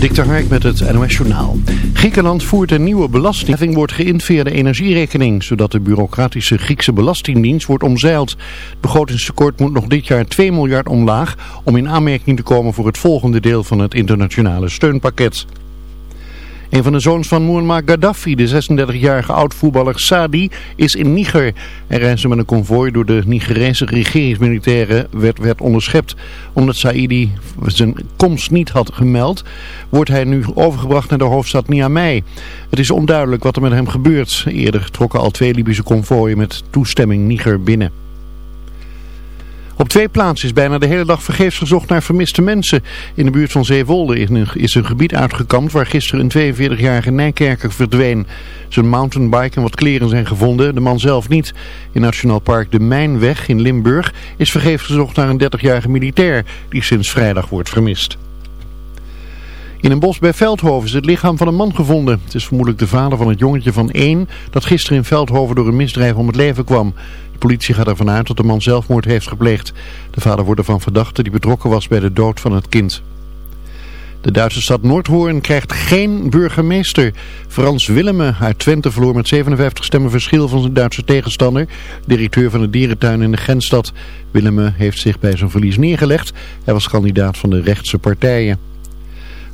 Dik Hark met het NOS Journaal. Griekenland voert een nieuwe belastingheffing wordt geïnd via de energierekening, zodat de bureaucratische Griekse belastingdienst wordt omzeild. Het begrotingstekort moet nog dit jaar 2 miljard omlaag om in aanmerking te komen voor het volgende deel van het internationale steunpakket. Een van de zoons van Muammar Gaddafi, de 36-jarige oud-voetballer Sadi, is in Niger. Hij reisde met een konvooi door de Nigerese regeringsmilitairen, werd, werd onderschept. Omdat Saidi zijn komst niet had gemeld, wordt hij nu overgebracht naar de hoofdstad Niamey. Het is onduidelijk wat er met hem gebeurt. Eerder trokken al twee Libische konvooien met toestemming Niger binnen. Op twee plaatsen is bijna de hele dag vergeefs gezocht naar vermiste mensen. In de buurt van Zeewolde is een gebied uitgekampt waar gisteren een 42-jarige Nijkerker verdween. Zijn mountainbike en wat kleren zijn gevonden, de man zelf niet. In Nationaal Park de Mijnweg in Limburg is vergeefs gezocht naar een 30-jarige militair die sinds vrijdag wordt vermist. In een bos bij Veldhoven is het lichaam van een man gevonden. Het is vermoedelijk de vader van het jongetje van één dat gisteren in Veldhoven door een misdrijf om het leven kwam politie gaat ervan uit dat de man zelfmoord heeft gepleegd. De vader wordt ervan verdacht hij betrokken was bij de dood van het kind. De Duitse stad Noordhoorn krijgt geen burgemeester. Frans Willemme uit Twente verloor met 57 stemmen verschil van zijn Duitse tegenstander, directeur van de dierentuin in de grensstad. Willemme heeft zich bij zijn verlies neergelegd. Hij was kandidaat van de rechtse partijen.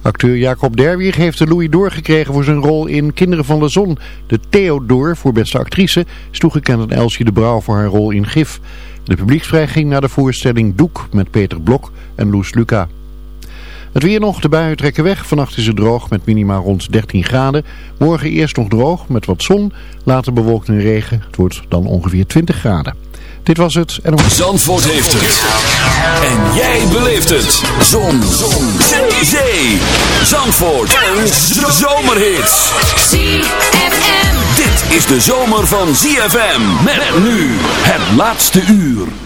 Acteur Jacob Derwier heeft de Louis Door gekregen voor zijn rol in Kinderen van de Zon. De Theodor voor beste actrice is toegekend aan Elsje de Brouw voor haar rol in Gif. De publieksvrij ging naar de voorstelling Doek met Peter Blok en Loes Luca. Het weer nog, de buien trekken weg. Vannacht is het droog met minima rond 13 graden. Morgen eerst nog droog met wat zon, later bewolkt en regen. Het wordt dan ongeveer 20 graden. Dit was het. En... Zandvoort heeft het. En jij beleeft het. Zon. Zon. Zee. Zandvoort. En zomerhits. ZFM. Dit is de zomer van ZFM. Met nu het laatste uur.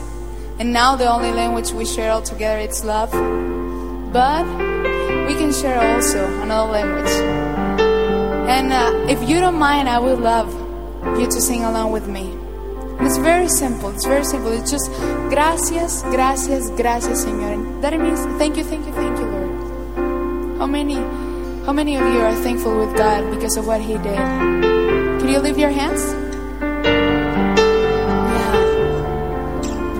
and now the only language we share all together is love. But we can share also another language. And uh, if you don't mind, I would love you to sing along with me. And it's very simple. It's very simple. It's just gracias, gracias, gracias, Señor. And that means thank you, thank you, thank you, Lord. How many, how many of you are thankful with God because of what He did? Can you lift your hands?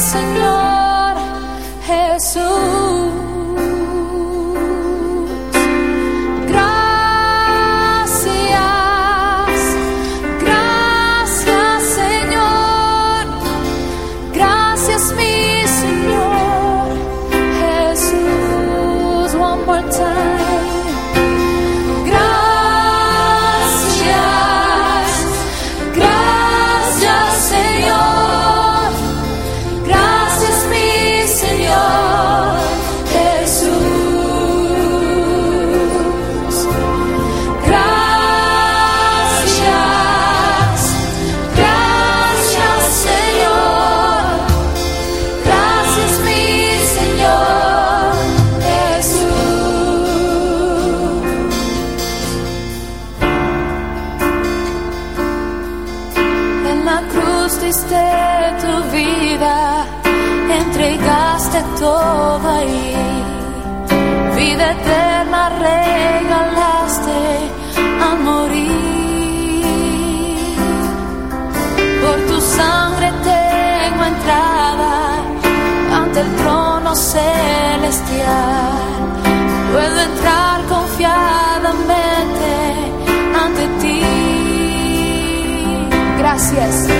Señor Gracias.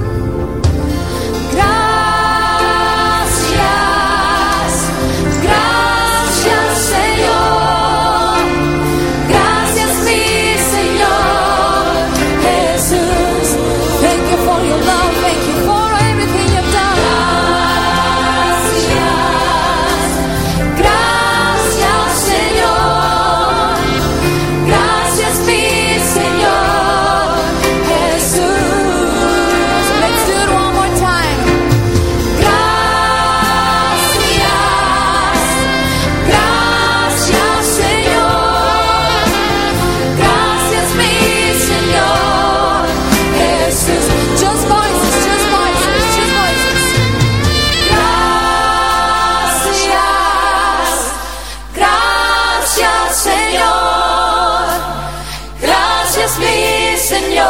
gracias mi Señor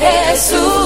Jesús.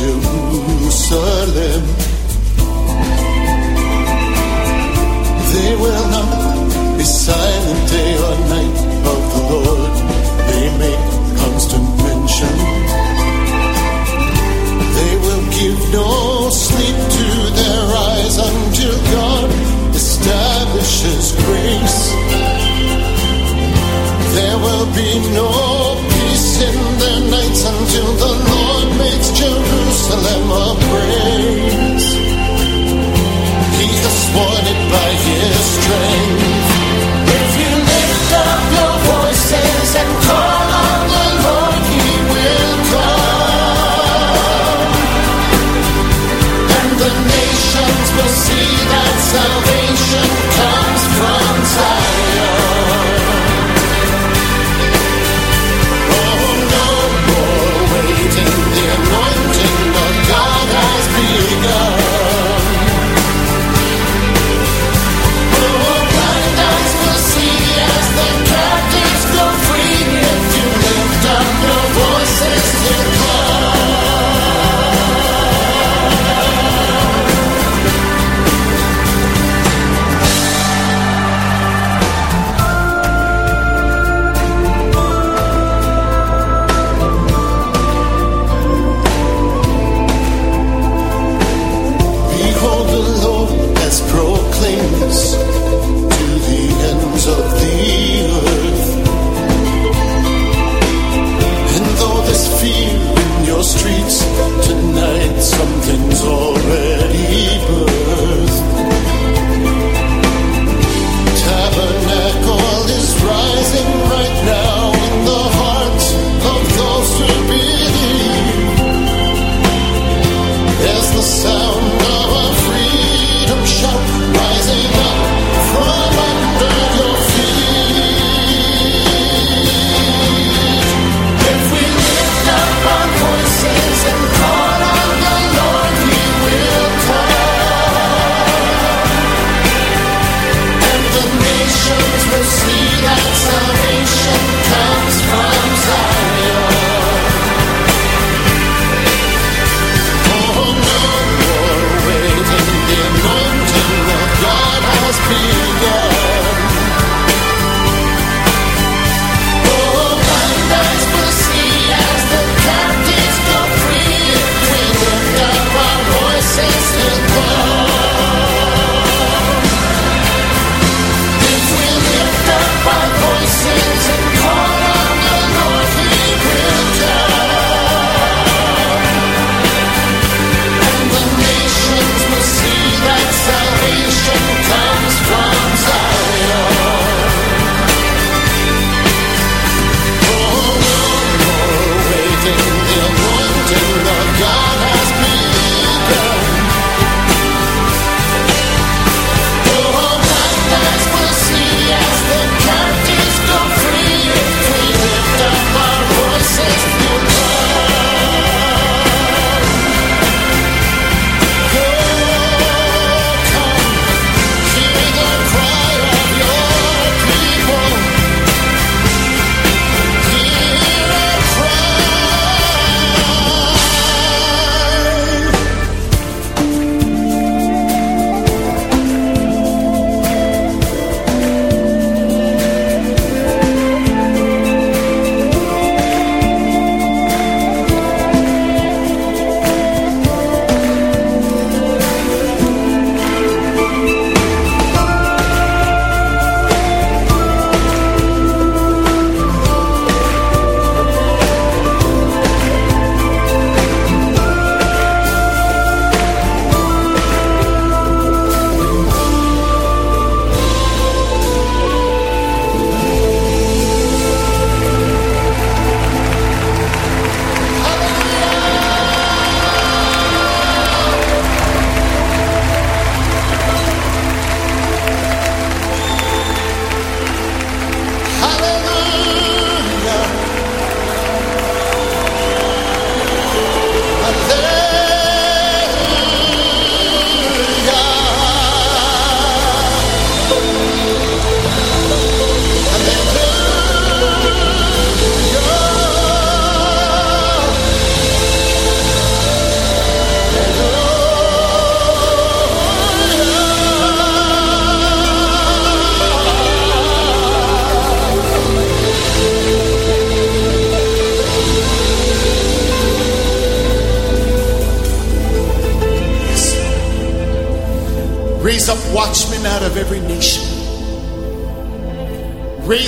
Jerusalem. They will not be silent day or night of the Lord. They make constant mention. They will give no sleep to until the Lord makes Jerusalem a praise. He has sworn it by his strength.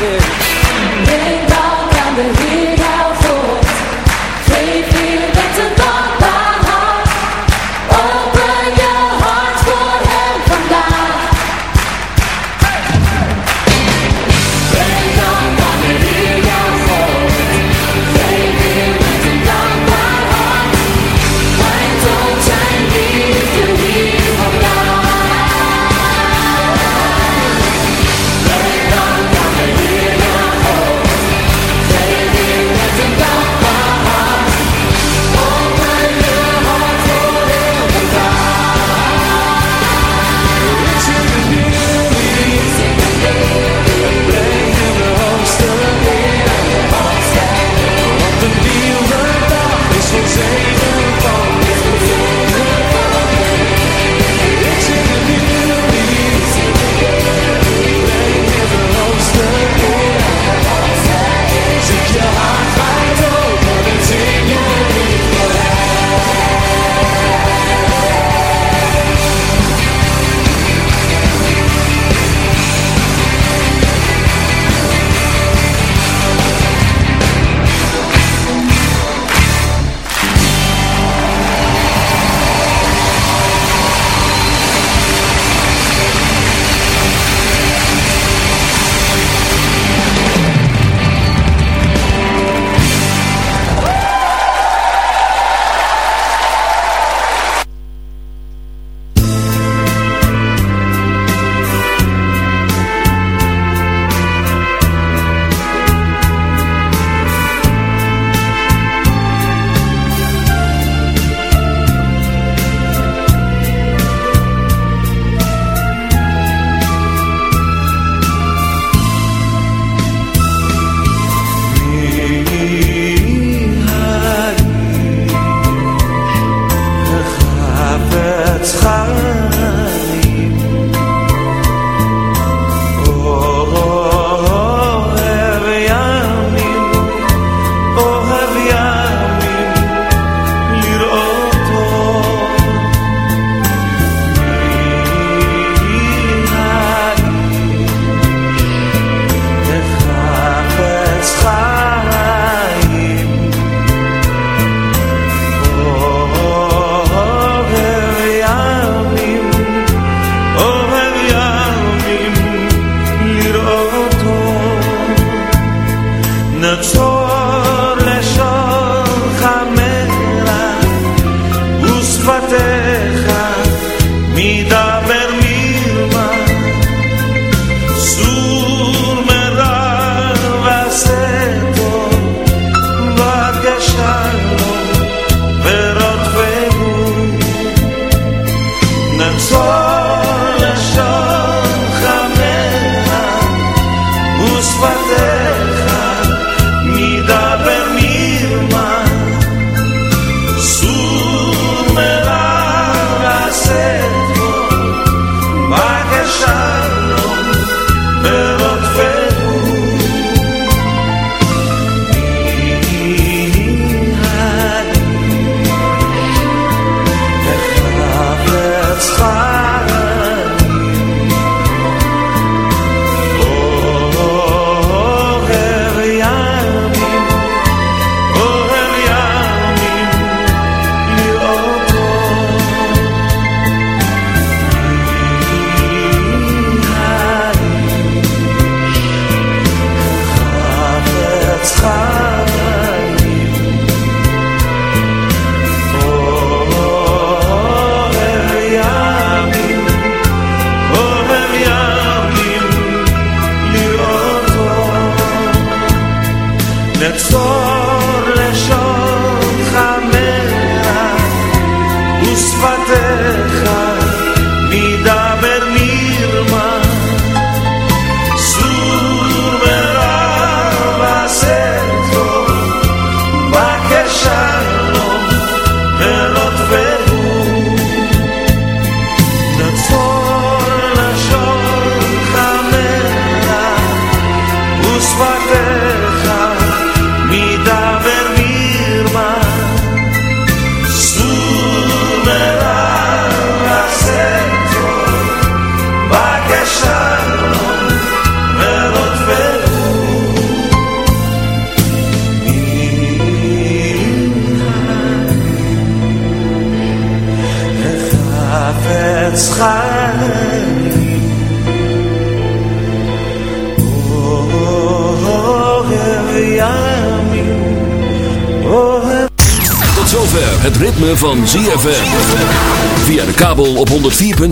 yeah.